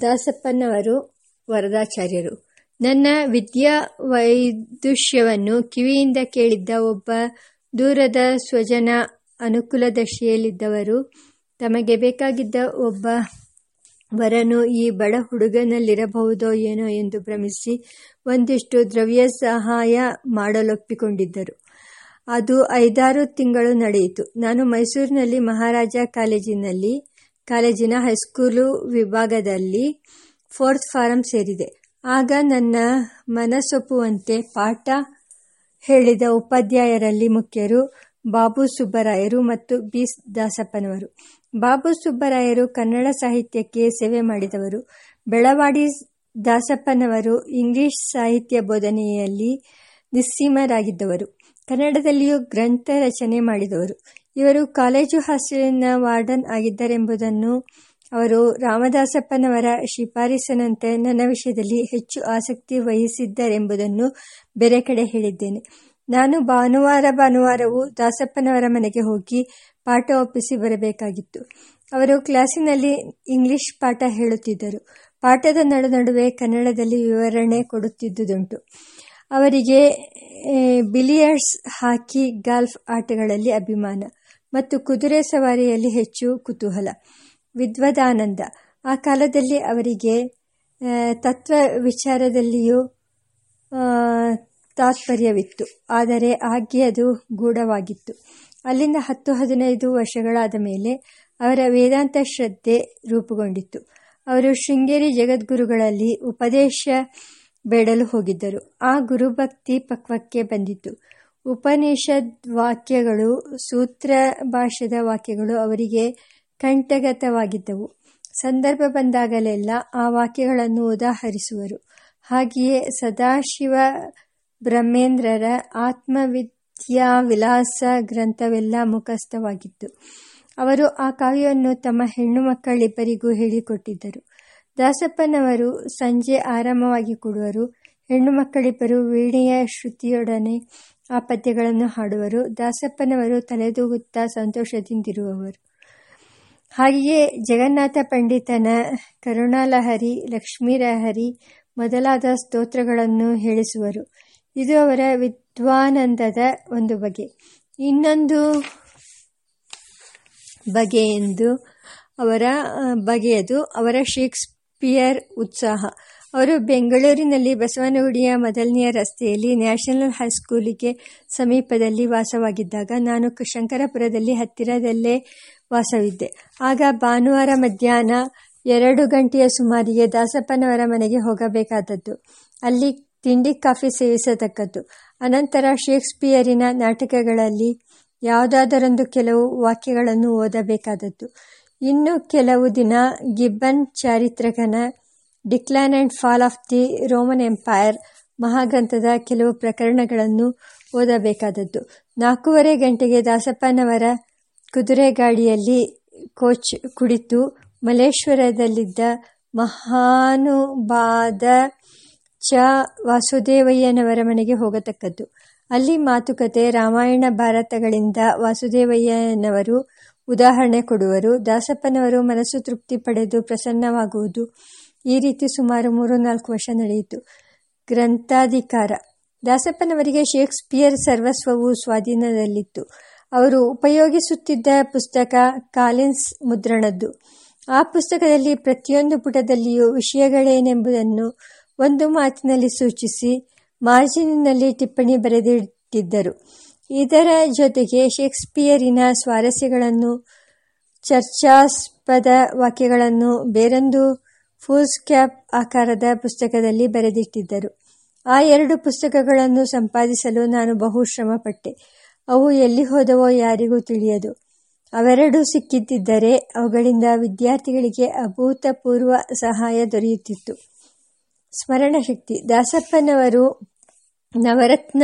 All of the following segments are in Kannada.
ದಾಸಪ್ಪನವರು, ವರದಾಚಾರ್ಯರು, ನನ್ನ ವಿದ್ಯಾ ವೈದುಷ್ಯವನ್ನು ಕಿವಿಯಿಂದ ಕೇಳಿದ್ದ ಒಬ್ಬ ದೂರದ ಸ್ವಜನ ಅನುಕೂಲದರ್ಶಿಯಲ್ಲಿದ್ದವರು, ತಮಗೆ ಬೇಕಾಗಿದ್ದ ಒಬ್ಬ ವರನು ಈ ಬಡ ಹುಡುಗನಲ್ಲಿರಬಹುದೋ ಏನೋ ಎಂದು ಭ್ರಮಿಸಿ ಒಂದಿಷ್ಟು ದ್ರವ್ಯ ಸಹಾಯ ಮಾಡಲೊಪ್ಪಿಕೊಂಡಿದ್ದರು. ಅದು ಐದಾರು ತಿಂಗಳು ನಡೆಯಿತು. ನಾನು ಮೈಸೂರಿನಲ್ಲಿ ಮಹಾರಾಜ ಕಾಲೇಜಿನಲ್ಲಿ ಕಾಲೇಜಿನ ಹೈಸ್ಕೂಲು ವಿಭಾಗದಲ್ಲಿ ಫೋರ್ತ್ ಫಾರಂ ಸೇರಿದೆ. ಆಗ ನನ್ನ ಮನಸೊಪ್ಪುವಂತೆ ಪಾಠ ಹೇಳಿದ ಉಪಾಧ್ಯಾಯರಲ್ಲಿ ಮುಖ್ಯರು ಬಾಬು ಸುಬ್ಬರಾಯರು ಮತ್ತು ಬಿ ದಾಸಪ್ಪನವರು. ಬಾಬು ಸುಬ್ಬರಾಯರು ಕನ್ನಡ ಸಾಹಿತ್ಯಕ್ಕೆ ಸೇವೆ ಮಾಡಿದವರು. ಬೆಳವಾಡಿ ದಾಸಪ್ಪನವರು ಇಂಗ್ಲಿಷ್ ಸಾಹಿತ್ಯ ಬೋಧನೆಯಲ್ಲಿ ನಿಸ್ಸೀಮರಾಗಿದ್ದವರು. ಕನ್ನಡದಲ್ಲಿಯೂ ಗ್ರಂಥ ರಚನೆ ಮಾಡಿದವರು. ಇವರು ಕಾಲೇಜು ಹಾಸ್ಟೆಲಿನ ವಾರ್ಡನ್ ಆಗಿದ್ದರೆಂಬುದನ್ನು ಅವರು ರಾಮದಾಸಪ್ಪನವರ ಶಿಫಾರಸಿನಂತೆ ನನ್ನ ವಿಷಯದಲ್ಲಿ ಹೆಚ್ಚು ಆಸಕ್ತಿ ವಹಿಸಿದ್ದರೆಂಬುದನ್ನು ಬೇರೆ ಕಡೆ ಹೇಳಿದ್ದೇನೆ. ನಾನು ಭಾನುವಾರ ಭಾನುವಾರವೂ ದಾಸಪ್ಪನವರ ಮನೆಗೆ ಹೋಗಿ ಪಾಠ ಒಪ್ಪಿಸಿ ಬರಬೇಕಾಗಿತ್ತು. ಅವರು ಕ್ಲಾಸಿನಲ್ಲಿ ಇಂಗ್ಲಿಷ್ ಪಾಠ ಹೇಳುತ್ತಿದ್ದರು. ಪಾಠದ ನಡು ನಡುವೆ ಕನ್ನಡದಲ್ಲಿ ವಿವರಣೆ ಕೊಡುತ್ತಿದ್ದುದುಂಟು. ಅವರಿಗೆ ಬಿಲಿಯರ್ಡ್ಸ್ ಹಾಕಿ ಗಾಲ್ಫ್ ಆಟಗಳಲ್ಲಿ ಅಭಿಮಾನ ಮತ್ತು ಕುದುರೆ ಸವಾರಿಯಲ್ಲಿ ಹೆಚ್ಚು ಕುತೂಹಲ. ವಿದ್ವದಾನಂದ, ಆ ಕಾಲದಲ್ಲಿ ಅವರಿಗೆ ತತ್ವ ವಿಚಾರದಲ್ಲಿಯೂ ತಾತ್ಪರ್ಯವಿತ್ತು, ಆದರೆ ಆಗ್ಗೆ ಅದು ಗೂಢವಾಗಿತ್ತು. ಅಲ್ಲಿಂದ ಹತ್ತು, ಹದಿನೈದು ವರ್ಷಗಳಾದ ಮೇಲೆ ಅವರ ವೇದಾಂತ ಶ್ರದ್ಧೆ ರೂಪುಗೊಂಡಿತ್ತು. ಅವರು ಶೃಂಗೇರಿ ಜಗದ್ಗುರುಗಳಲ್ಲಿ ಉಪದೇಶ ಬೇಡಲು ಹೋಗಿದ್ದರು. ಆ ಗುರುಭಕ್ತಿ ಪಕ್ವಕ್ಕೆ ಬಂದಿತ್ತು ಉಪನಿಷದ್ ವಾಕ್ಯಗಳು ಸೂತ್ರ ಭಾಷ್ಯದ ವಾಕ್ಯಗಳು ಅವರಿಗೆ ಕಂಠಗತವಾಗಿದ್ದವು. ಸಂದರ್ಭ ಬಂದಾಗಲೆಲ್ಲ ಆ ವಾಕ್ಯಗಳನ್ನು ಉದಾಹರಿಸುವರು. ಹಾಗೆಯೇ ಸದಾಶಿವ ಬ್ರಹ್ಮೇಂದ್ರರ ಆತ್ಮವಿದ್ಯಾ ವಿಲಾಸ ಗ್ರಂಥವೆಲ್ಲ ಮುಖಸ್ಥವಾಗಿತ್ತು. ಅವರು ಆ ಕಾವ್ಯವನ್ನು ತಮ್ಮ ಹೆಣ್ಣು ಮಕ್ಕಳಿಬ್ಬರಿಗೂ ಹೇಳಿಕೊಟ್ಟಿದ್ದರು. ದಾಸಪ್ಪನವರು ಸಂಜೆ ಆರಾಮವಾಗಿ ಕೊಡುವರು. ಹೆಣ್ಣು ಮಕ್ಕಳಿಬ್ಬರು ವೀಣೆಯ ಶ್ರುತಿಯೊಡನೆ ಆ ಪದ್ಯಗಳನ್ನು ಹಾಡುವರು. ದಾಸಪ್ಪನವರು ತಲೆದೂಗುತ್ತಾ ಸಂತೋಷದಿಂದಿರುವವರು. ಹಾಗೆಯೇ ಜಗನ್ನಾಥ ಪಂಡಿತನ ಕರುಣಾಲಹರಿ ಲಕ್ಷ್ಮೀರಹರಿ ಮೊದಲಾದ ಸ್ತೋತ್ರಗಳನ್ನು ಹೇಳಿಸುವರು. ಇದು ಅವರ ವಿದ್ವಾನಂದದ ಒಂದು ಬಗೆ. ಇನ್ನೊಂದು ಬಗೆ ಎಂದು ಅವರ ಬಗೆಯದು ಅವರ ಶೇಕ್ಸ್ಪಿಯರ್ ಉತ್ಸಾಹ. ಅವರು ಬೆಂಗಳೂರಿನಲ್ಲಿ ಬಸವನಗುಡಿಯ ಮೊದಲನೆಯ ರಸ್ತೆಯಲ್ಲಿ ನ್ಯಾಷನಲ್ ಹೈಸ್ಕೂಲಿಗೆ ಸಮೀಪದಲ್ಲಿ ವಾಸವಾಗಿದ್ದಾಗ ನಾನು ಶಂಕರಪುರದಲ್ಲಿ ಹತ್ತಿರದಲ್ಲೇ ವಾಸವಿದ್ದೆ. ಆಗ ಭಾನುವಾರ ಮಧ್ಯಾಹ್ನ ಎರಡು ಗಂಟೆಯ ಸುಮಾರಿಗೆ ದಾಸಪ್ಪನವರ ಮನೆಗೆ ಹೋಗಬೇಕಾದದ್ದು. ಅಲ್ಲಿ ತಿಂಡಿ, ಕಾಫಿ ಸೇವಿಸತಕ್ಕದ್ದು. ಅನಂತರ ಶೇಕ್ಸ್ಪಿಯರಿನ ನಾಟಕಗಳಲ್ಲಿ ಯಾವುದಾದರೊಂದು ಕೆಲವು ವಾಕ್ಯಗಳನ್ನು ಓದಬೇಕಾದದ್ದು. ಇನ್ನು ಕೆಲವು ದಿನ Gibbon ಚಾರಿತ್ರಕನ decline and fall of the Roman empire ಮಹಾಗ್ರಂಥದ ಕೆಲವು ಪ್ರಕರಣಗಳನ್ನು ಓದಬೇಕಾದದ್ದು. ನಾಲ್ಕೂವರೆ ಗಂಟೆಗೆ ದಾಸಪ್ಪನವರ ಕುದುರೆ ಗಾಡಿಯಲ್ಲಿ ಕೋಚ್ ಕುಡಿತು ಮಲೇಶ್ವರದಲ್ಲಿದ್ದ ಮಹಾನುಬಾದ ಚ. ವಾಸುದೇವಯ್ಯನವರ ಮನೆಗೆ ಹೋಗತಕ್ಕದ್ದು. ಅಲ್ಲಿ ಮಾತುಕತೆ ರಾಮಾಯಣ ಭಾರತಗಳಿಂದ ವಾಸುದೇವಯ್ಯನವರು ಉದಾಹರಣೆ ಕೊಡುವರು. ದಾಸಪ್ಪನವರು ಮನಸ್ಸು ತೃಪ್ತಿ ಪಡೆದು ಪ್ರಸನ್ನವಾಗುವುದು. ಈ ರೀತಿ ಸುಮಾರು ಮೂರು ನಾಲ್ಕು ವರ್ಷ ನಡೆಯಿತು. ಗ್ರಂಥಾಧಿಕಾರ. ದಾಸಪ್ಪನವರಿಗೆ ಶೇಕ್ಸ್ಪಿಯರ್ ಸರ್ವಸ್ವವು ಸ್ವಾಧೀನದಲ್ಲಿತ್ತು. ಅವರು ಉಪಯೋಗಿಸುತ್ತಿದ್ದ ಪುಸ್ತಕ ಕಾಲಿನ್ಸ್ ಮುದ್ರಣದ್ದು. ಆ ಪುಸ್ತಕದಲ್ಲಿ ಪ್ರತಿಯೊಂದು ಪುಟದಲ್ಲಿಯೂ ವಿಷಯಗಳೇನೆಂಬುದನ್ನು ಒಂದು ಮಾತಿನಲ್ಲಿ ಸೂಚಿಸಿ, ಮಾರ್ಜಿನಿನಲ್ಲಿ ಟಿಪ್ಪಣಿ ಬರೆದಿಟ್ಟಿದ್ದರು. ಇದರ ಜೊತೆಗೆ ಶೇಕ್ಸ್ಪಿಯರಿನ ಸ್ವಾರಸ್ಯಗಳನ್ನು, ಚರ್ಚಾಸ್ಪದ ವಾಕ್ಯಗಳನ್ನು ಬೇರೊಂದು ಫೂಲ್ಸ್ ಕ್ಯಾಪ್ ಆಕಾರದ ಪುಸ್ತಕದಲ್ಲಿ ಬರೆದಿಟ್ಟಿದ್ದರು. ಆ ಎರಡು ಪುಸ್ತಕಗಳನ್ನು ಸಂಪಾದಿಸಲು ನಾನು ಬಹು ಶ್ರಮಪಟ್ಟೆ. ಅವು ಎಲ್ಲಿ ಹೋದವೋ ಯಾರಿಗೂ ತಿಳಿಯದು. ಅವೆರಡೂ ಸಿಕ್ಕಿದ್ದರೆ ಅವುಗಳಿಂದ ವಿದ್ಯಾರ್ಥಿಗಳಿಗೆ ಅಭೂತಪೂರ್ವ ಸಹಾಯ ದೊರೆಯುತ್ತಿತ್ತು. ಸ್ಮರಣಶಕ್ತಿ. ದಾಸಪ್ಪನವರು ನವರತ್ನ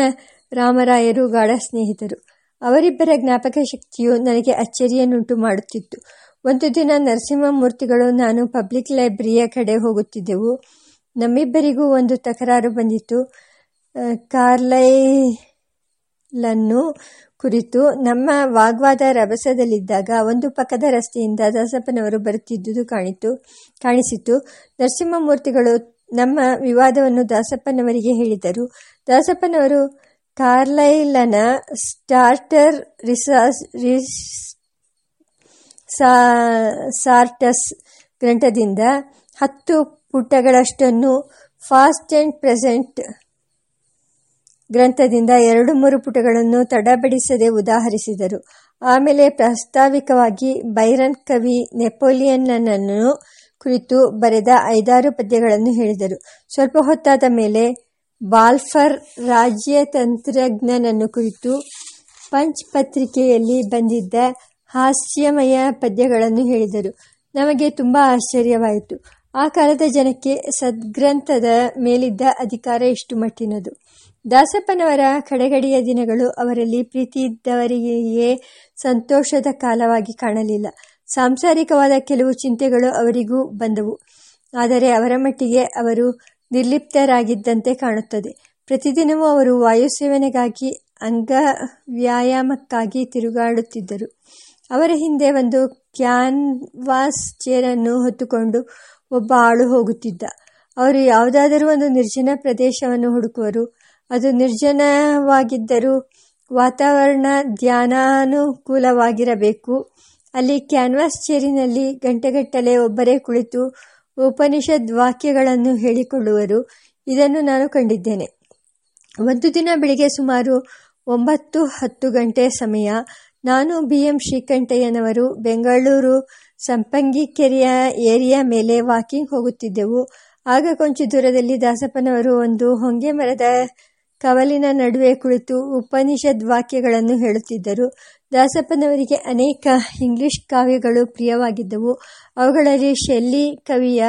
ರಾಮರಾಯರು ಗಾಢ ಸ್ನೇಹಿತರು. ಅವರಿಬ್ಬರ ಜ್ಞಾಪಕ ಶಕ್ತಿಯು ನನಗೆ ಅಚ್ಚರಿಯನ್ನುಂಟು ಮಾಡುತ್ತಿತ್ತು. ಒಂದು ದಿನ ನರಸಿಂಹಮೂರ್ತಿಗಳು, ನಾನು ಪಬ್ಲಿಕ್ ಲೈಬ್ರರಿಯ ಕಡೆ ಹೋಗುತ್ತಿದ್ದೆವು. ನಮ್ಮಿಬ್ಬರಿಗೂ ಒಂದು ತಕರಾರು ಬಂದಿತ್ತು. ಕಾರ್ಲೈಲನ್ನು ಕುರಿತು ನಮ್ಮ ವಾಗ್ವಾದ ರಭಸದಲ್ಲಿದ್ದಾಗ ಒಂದು ಪಕ್ಕದ ರಸ್ತೆಯಿಂದ ದಾಸಪ್ಪನವರು ಬರುತ್ತಿದ್ದುದು ಕಾಣಿತು ಕಾಣಿಸಿತು ನರಸಿಂಹಮೂರ್ತಿಗಳು ನಮ್ಮ ವಿವಾದವನ್ನು ದಾಸಪ್ಪನವರಿಗೆ ಹೇಳಿದರು. ದಾಸಪ್ಪನವರು ಕಾರ್ಲೈಲನ ಸ್ಟಾರ್ಟರ್ ಸಾರ್ಟಸ್ ಗ್ರಂಥದಿಂದ ಹತ್ತು ಪುಟಗಳಷ್ಟನ್ನು ಫಾಸ್ಟ್ ಅಂಡ್ ಪ್ರೆಸೆಂಟ್ ಗ್ರಂಥದಿಂದ ಎರಡು ಮೂರು ಪುಟಗಳನ್ನು ತಡಬಡಿಸದೆ ಉದಾಹರಿಸಿದರು. ಆಮೇಲೆ ಪ್ರಾಸ್ತಾವಿಕವಾಗಿ ಬೈರನ್ ಕವಿ ನೆಪೋಲಿಯನ್ನನ್ನು ಕುರಿತು ಬರೆದ ಐದಾರು ಪದ್ಯಗಳನ್ನು ಹೇಳಿದರು. ಸ್ವಲ್ಪ ಹೊತ್ತಾದ ಮೇಲೆ ಬಾಲ್ಫರ್ ರಾಜ್ಯತಂತ್ರಜ್ಞನನ್ನು ಕುರಿತು ಪಂಚ್ ಪತ್ರಿಕೆಯಲ್ಲಿ ಬಂದಿದ್ದ ಹಾಸ್ಯಮಯ ಪದ್ಯಗಳನ್ನು ಹೇಳಿದರು. ನಮಗೆ ತುಂಬ ಆಶ್ಚರ್ಯವಾಯಿತು. ಆ ಕಾಲದ ಜನಕ್ಕೆ ಸದ್ಗ್ರಂಥದ ಮೇಲಿದ್ದ ಅಧಿಕಾರ ಎಷ್ಟು ಮಟ್ಟಿನದು? ದಾಸಪ್ಪನವರ ಕಡೆಗಡೆಯ ದಿನಗಳು ಅವರಲ್ಲಿ ಪ್ರೀತಿ ಇದ್ದವರಿಗೆಯೇ ಸಂತೋಷದ ಕಾಲವಾಗಿ ಕಾಣಲಿಲ್ಲ. ಸಾಂಸಾರಿಕವಾದ ಕೆಲವು ಚಿಂತೆಗಳು ಅವರಿಗೂ ಬಂದವು. ಆದರೆ ಅವರ ಮಟ್ಟಿಗೆ ಅವರು ನಿರ್ಲಿಪ್ತರಾಗಿದ್ದಂತೆ ಕಾಣುತ್ತದೆ. ಪ್ರತಿದಿನವೂ ಅವರು ವಾಯುಸೇವನೆಗಾಗಿ ಅಂಗ ವ್ಯಾಯಾಮಕ್ಕಾಗಿ ತಿರುಗಾಡುತ್ತಿದ್ದರು. ಅವರ ಹಿಂದೆ ಒಂದು ಕ್ಯಾನ್ವಾಸ್ ಚೇರನ್ನು ಹೊತ್ತುಕೊಂಡು ಒಬ್ಬ ಆಳು ಹೋಗುತ್ತಿದ್ದ. ಅವರು ಯಾವುದಾದರೂ ಒಂದು ನಿರ್ಜನ ಪ್ರದೇಶವನ್ನು ಹುಡುಕುವರು. ಅದು ನಿರ್ಜನವಾಗಿದ್ದರೂ ವಾತಾವರಣ ಧ್ಯಾನಾನುಕೂಲವಾಗಿರಬೇಕು. ಅಲ್ಲಿ ಕ್ಯಾನ್ವಾಸ್ ಚೇರಿನಲ್ಲಿ ಗಂಟೆಗಟ್ಟಲೆ ಒಬ್ಬರೇ ಕುಳಿತು ಉಪನಿಷದ್ ವಾಕ್ಯಗಳನ್ನು ಹೇಳಿಕೊಳ್ಳುವರು. ಇದನ್ನು ನಾನು ಕಂಡಿದ್ದೇನೆ. ಒಂದು ದಿನ ಬೆಳಿಗ್ಗೆ ಸುಮಾರು ಒಂಬತ್ತು ಹತ್ತು ಗಂಟೆ ಸಮಯ, ನಾನು ಬಿ ಎಂ ಶ್ರೀಕಂಠಯ್ಯನವರು ಬೆಂಗಳೂರು ಸಂಪಂಗಿಕೆರೆಯ ಏರಿಯಾ ಮೇಲೆ ವಾಕಿಂಗ್ ಹೋಗುತ್ತಿದ್ದೆವು. ಆಗ ಕೊಂಚ ದೂರದಲ್ಲಿ ದಾಸಪ್ಪನವರು ಒಂದು ಹೊಂಗೆ ಮರದ ಕವಲಿನ ನಡುವೆ ಕುಳಿತು ಉಪನಿಷದ್ ವಾಕ್ಯಗಳನ್ನು ಹೇಳುತ್ತಿದ್ದರು. ದಾಸಪ್ಪನವರಿಗೆ ಅನೇಕ ಇಂಗ್ಲಿಷ್ ಕಾವ್ಯಗಳು ಪ್ರಿಯವಾಗಿದ್ದವು. ಅವುಗಳಲ್ಲಿ ಶೆಲ್ಲಿ ಕವಿಯ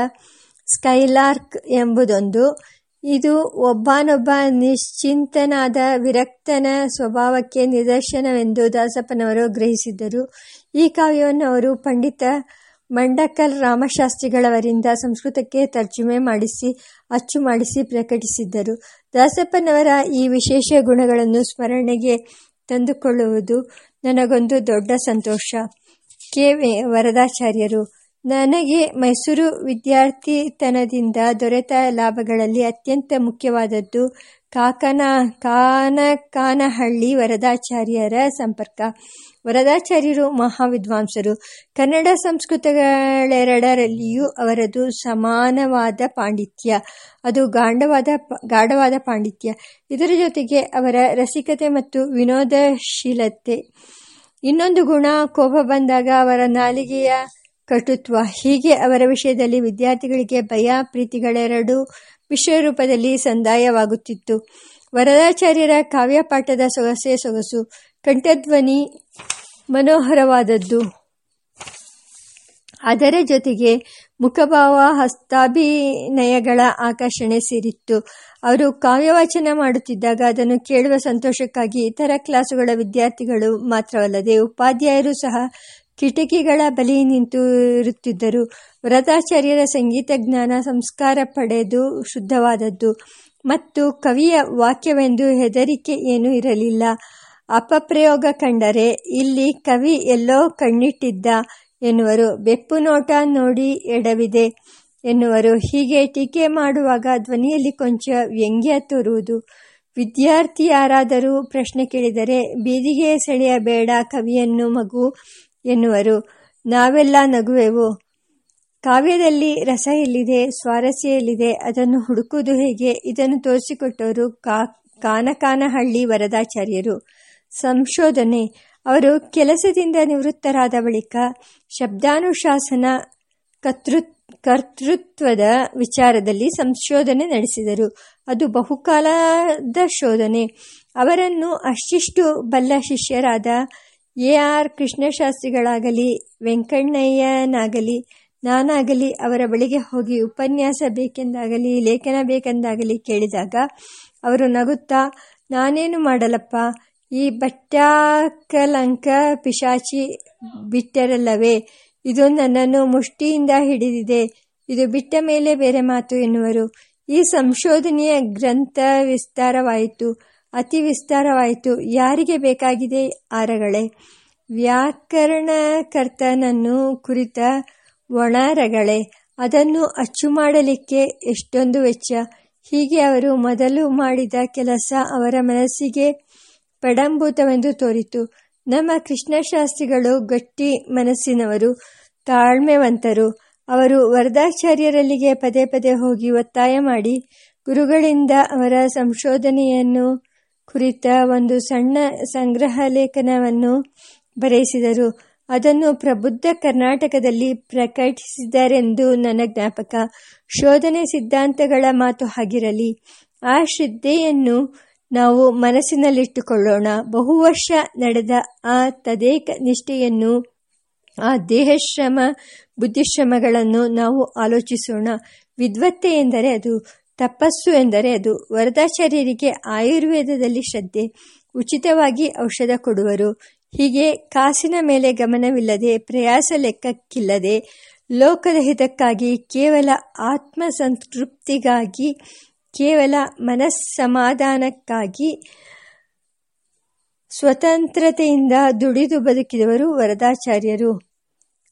ಸ್ಕೈಲಾರ್ಕ್ ಎಂಬುದೊಂದು. ಇದು ಒಬ್ಬನೊಬ್ಬ ನಿಶ್ಚಿಂತನಾದ ವಿರಕ್ತನ ಸ್ವಭಾವಕ್ಕೆ ನಿದರ್ಶನವೆಂದು ದಾಸಪ್ಪನವರು ಗ್ರಹಿಸಿದ್ದರು. ಈ ಕಾವ್ಯವನ್ನು ಅವರು ಪಂಡಿತ ಮಂಡಕಲ್ ರಾಮಶಾಸ್ತ್ರಿಗಳವರಿಂದ ಸಂಸ್ಕೃತಕ್ಕೆ ತರ್ಜುಮೆ ಮಾಡಿಸಿ, ಅಚ್ಚು ಮಾಡಿಸಿ ಪ್ರಕಟಿಸಿದ್ದರು. ದಾಸಪ್ಪನವರ ಈ ವಿಶೇಷ ಗುಣಗಳನ್ನು ಸ್ಮರಣೆಗೆ ತಂದುಕೊಳ್ಳುವುದು ನನಗೊಂದು ದೊಡ್ಡ ಸಂತೋಷ. ಕೆ. ವರದಾಚಾರ್ಯರು, ನನಗೆ ಮೈಸೂರು ವಿದ್ಯಾರ್ಥಿತನದಿಂದ ದೊರೆತ ಲಾಭಗಳಲ್ಲಿ ಅತ್ಯಂತ ಮುಖ್ಯವಾದದ್ದು ಕಾಕನ ಕಾನಕಾನಹಳ್ಳಿ ವರದಾಚಾರ್ಯರ ಸಂಪರ್ಕ. ವರದಾಚಾರ್ಯರು ಮಹಾವಿದ್ವಾಂಸರು. ಕನ್ನಡ ಸಂಸ್ಕೃತಗಳೆರಡರಲ್ಲಿಯೂ ಅವರದು ಸಮಾನವಾದ ಪಾಂಡಿತ್ಯ. ಅದು ಗಾಂಡವಾದ, ಗಾಢವಾದ ಪಾಂಡಿತ್ಯ. ಇದರ ಜೊತೆಗೆ ಅವರ ರಸಿಕತೆ ಮತ್ತು ವಿನೋದಶೀಲತೆ. ಇನ್ನೊಂದು ಗುಣ, ಕೋಪ ಬಂದಾಗ ಅವರ ನಾಲಿಗೆಯ ಕಟುತ್ವ. ಹೀಗೆ ಅವರ ವಿಷಯದಲ್ಲಿ ವಿದ್ಯಾರ್ಥಿಗಳಿಗೆ ಭಯ, ಪ್ರೀತಿಗಳೆರಡೂ ವಿಶ್ವರೂಪದಲ್ಲಿ ಸಂದಾಯವಾಗುತ್ತಿತ್ತು. ವರದಾಚಾರ್ಯರ ಕಾವ್ಯಪಾಠದ ಸೊಗಸೆ ಸೊಗಸು, ಕಂಠಧ್ವನಿ ಮನೋಹರವಾದದ್ದು. ಅದರ ಜೊತೆಗೆ ಮುಖಭಾವ ಹಸ್ತಾಭಿನಯಗಳ ಆಕರ್ಷಣೆ ಸೇರಿತ್ತು. ಅವರು ಕಾವ್ಯವಾಚನ ಮಾಡುತ್ತಿದ್ದಾಗ ಅದನ್ನು ಕೇಳುವ ಸಂತೋಷಕ್ಕಾಗಿ ಇತರ ಕ್ಲಾಸುಗಳ ವಿದ್ಯಾರ್ಥಿಗಳು ಮಾತ್ರವಲ್ಲದೆ ಉಪಾಧ್ಯಾಯರು ಸಹ ಕಿಟಕಿಗಳ ಬಲಿ ನಿಂತಿರುತ್ತಿದ್ದರು. ವ್ರತಾಚಾರ್ಯರ ಸಂಗೀತ ಜ್ಞಾನ ಸಂಸ್ಕಾರ ಪಡೆದು ಶುದ್ಧವಾದದ್ದು ಮತ್ತು ಕವಿಯ ವಾಕ್ಯವೆಂದು ಹೆದರಿಕೆ ಏನೂ ಇರಲಿಲ್ಲ. ಅಪಪ್ರಯೋಗ ಕಂಡರೆ, ಇಲ್ಲಿ ಕವಿ ಎಲ್ಲೋ ಕಣ್ಣಿಟ್ಟಿದ್ದ ಎನ್ನುವರು. ಬೆಪ್ಪು ನೋಟ ನೋಡಿ ಎಡವಿದೆ ಎನ್ನುವರು. ಹೀಗೆ ಟೀಕೆ ಮಾಡುವಾಗ ಧ್ವನಿಯಲ್ಲಿ ಕೊಂಚ ವ್ಯಂಗ್ಯ ತೋರುವುದು. ವಿದ್ಯಾರ್ಥಿ ಯಾರಾದರೂ ಪ್ರಶ್ನೆ ಕೇಳಿದರೆ, ಬೀದಿಗೆ ಸೆಳೆಯಬೇಡ ಕವಿಯನ್ನು ಮಗು. ಎನ್ನುವರು. ನಾವೆಲ್ಲ ನಗುವೆವು. ಕಾವ್ಯದಲ್ಲಿ ರಸ ಎಲ್ಲಿದೆ, ಸ್ವಾರಸ್ಯ ಎಲ್ಲಿದೆ, ಅದನ್ನು ಹುಡುಕುವುದು ಹೇಗೆ? ಇದನ್ನು ತೋರಿಸಿಕೊಟ್ಟವರು ಕಾ, ಕಾನಕಾನಹಳ್ಳಿ ವರದಾಚಾರ್ಯರು. ಸಂಶೋಧನೆ. ಅವರು ಕೆಲಸದಿಂದ ನಿವೃತ್ತರಾದ ಬಳಿಕ ಶಬ್ದಾನುಶಾಸನ ಕರ್ತೃ, ಕರ್ತೃತ್ವದ ವಿಚಾರದಲ್ಲಿ ಸಂಶೋಧನೆ ನಡೆಸಿದರು. ಅದು ಬಹುಕಾಲದ ಶೋಧನೆ. ಅವರನ್ನು ಅಷ್ಟಿಷ್ಟು ಬಲ್ಲ ಶಿಷ್ಯರಾದ ಎ ಆರ್ ಕೃಷ್ಣಶಾಸ್ತ್ರಿಗಳಾಗಲಿ, ವೆಂಕಣ್ಣಯ್ಯನಾಗಲಿ, ನಾನಾಗಲಿ ಅವರ ಬಳಿಗೆ ಹೋಗಿ ಉಪನ್ಯಾಸ ಬೇಕೆಂದಾಗಲಿ, ಲೇಖನ ಬೇಕೆಂದಾಗಲಿ ಕೇಳಿದಾಗ ಅವರು ನಗುತ್ತಾ, ನಾನೇನು ಮಾಡಲಪ್ಪ? ಈ ಬಟ್ಟಾಕಲಂಕ ಪಿಶಾಚಿ ಬಿಟ್ಟರಲ್ಲವೇ? ಇದು ನನ್ನನ್ನು ಮುಷ್ಟಿಯಿಂದ ಹಿಡಿದಿದೆ. ಇದು ಬಿಟ್ಟ ಮೇಲೆ ಬೇರೆ ಮಾತು ಎನ್ನುವರು. ಈ ಸಂಶೋಧನೆಯ ಗ್ರಂಥ ವಿಸ್ತಾರವಾಯಿತು. ಅತಿ ವಿಸ್ತಾರವಾಯಿತು. ಯಾರಿಗೆ ಬೇಕಾಗಿದೆ? ಆರಗಳೇ. ವ್ಯಾಕರಣಕರ್ತನನ್ನು ಕುರಿತ ಒಣರಗಳೇ. ಅದನ್ನು ಅಚ್ಚು ಮಾಡಲಿಕ್ಕೆ ಎಷ್ಟೊಂದು ವೆಚ್ಚ. ಹೀಗೆ ಅವರು ಮೊದಲು ಮಾಡಿದ ಕೆಲಸ ಅವರ ಮನಸ್ಸಿಗೆ ಪಡಂಭೂತವೆಂದು ತೋರಿತು. ನಮ್ಮ ಕೃಷ್ಣಶಾಸ್ತ್ರಿಗಳು ಗಟ್ಟಿ ಮನಸ್ಸಿನವರು, ತಾಳ್ಮೆವಂತರು. ಅವರು ವರದಾಚಾರ್ಯರಲ್ಲಿಗೆ ಪದೇ ಪದೇ ಹೋಗಿ ಒತ್ತಾಯ ಮಾಡಿ, ಗುರುಗಳಿಂದ ಅವರ ಸಂಶೋಧನೆಯನ್ನು ಕುರಿತ ಒಂದು ಸಣ್ಣ ಸಂಗ್ರಹ ಲೇಖನವನ್ನು ಬರೆಯಿಸಿದರು ಅದನ್ನು ಪ್ರಬುದ್ಧ ಕರ್ನಾಟಕದಲ್ಲಿ ಪ್ರಕಟಿಸಿದರೆಂದು ನನ್ನ ಜ್ಞಾಪಕ. ಶೋಧನೆ ಸಿದ್ಧಾಂತಗಳ ಮಾತು ಹಾಗಿರಲಿ. ಆ ಶ್ರದ್ಧೆಯನ್ನು ನಾವು ಮನಸ್ಸಿನಲ್ಲಿಟ್ಟುಕೊಳ್ಳೋಣ. ಬಹು ವರ್ಷ ನಡೆದ ಆ ತದೇಕ ನಿಷ್ಠೆಯನ್ನು, ಆ ದೇಹಶ್ರಮ, ಬುದ್ಧಿಶ್ರಮಗಳನ್ನು ನಾವು ಆಲೋಚಿಸೋಣ. ವಿದ್ವತ್ತೆ ಎಂದರೆ ಅದು ತಪಸ್ಸು ಎಂದರೆ ಅದು ವರದಾಚಾರ್ಯರಿಗೆ ಆಯುರ್ವೇದದಲ್ಲಿ ಶ್ರದ್ಧೆ, ಉಚಿತವಾಗಿ ಔಷಧ ಕೊಡುವರು. ಹೀಗೆ ಕಾಸಿನ ಮೇಲೆ ಗಮನವಿಲ್ಲದೆ, ಪ್ರಯಾಸ ಲೆಕ್ಕಕ್ಕಿಲ್ಲದೆ, ಲೋಕದ ಹಿತಕ್ಕಾಗಿ ಕೇವಲ ಆತ್ಮ ಸಂತೃಪ್ತಿಗಾಗಿ ಕೇವಲ ಮನಸ್ಸಮಾಧಾನಕ್ಕಾಗಿ ಸ್ವತಂತ್ರತೆಯಿಂದ ದುಡಿದು ಬದುಕಿದವರು ವರದಾಚಾರ್ಯರು.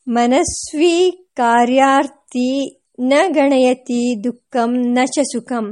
ಮನಸ್ವಿ ಕಾರ್ಯಾರ್ಥಿ ನ ಗಣಯತಿ ದುಃಖಂ ನ ಚ ಸುಖಂ.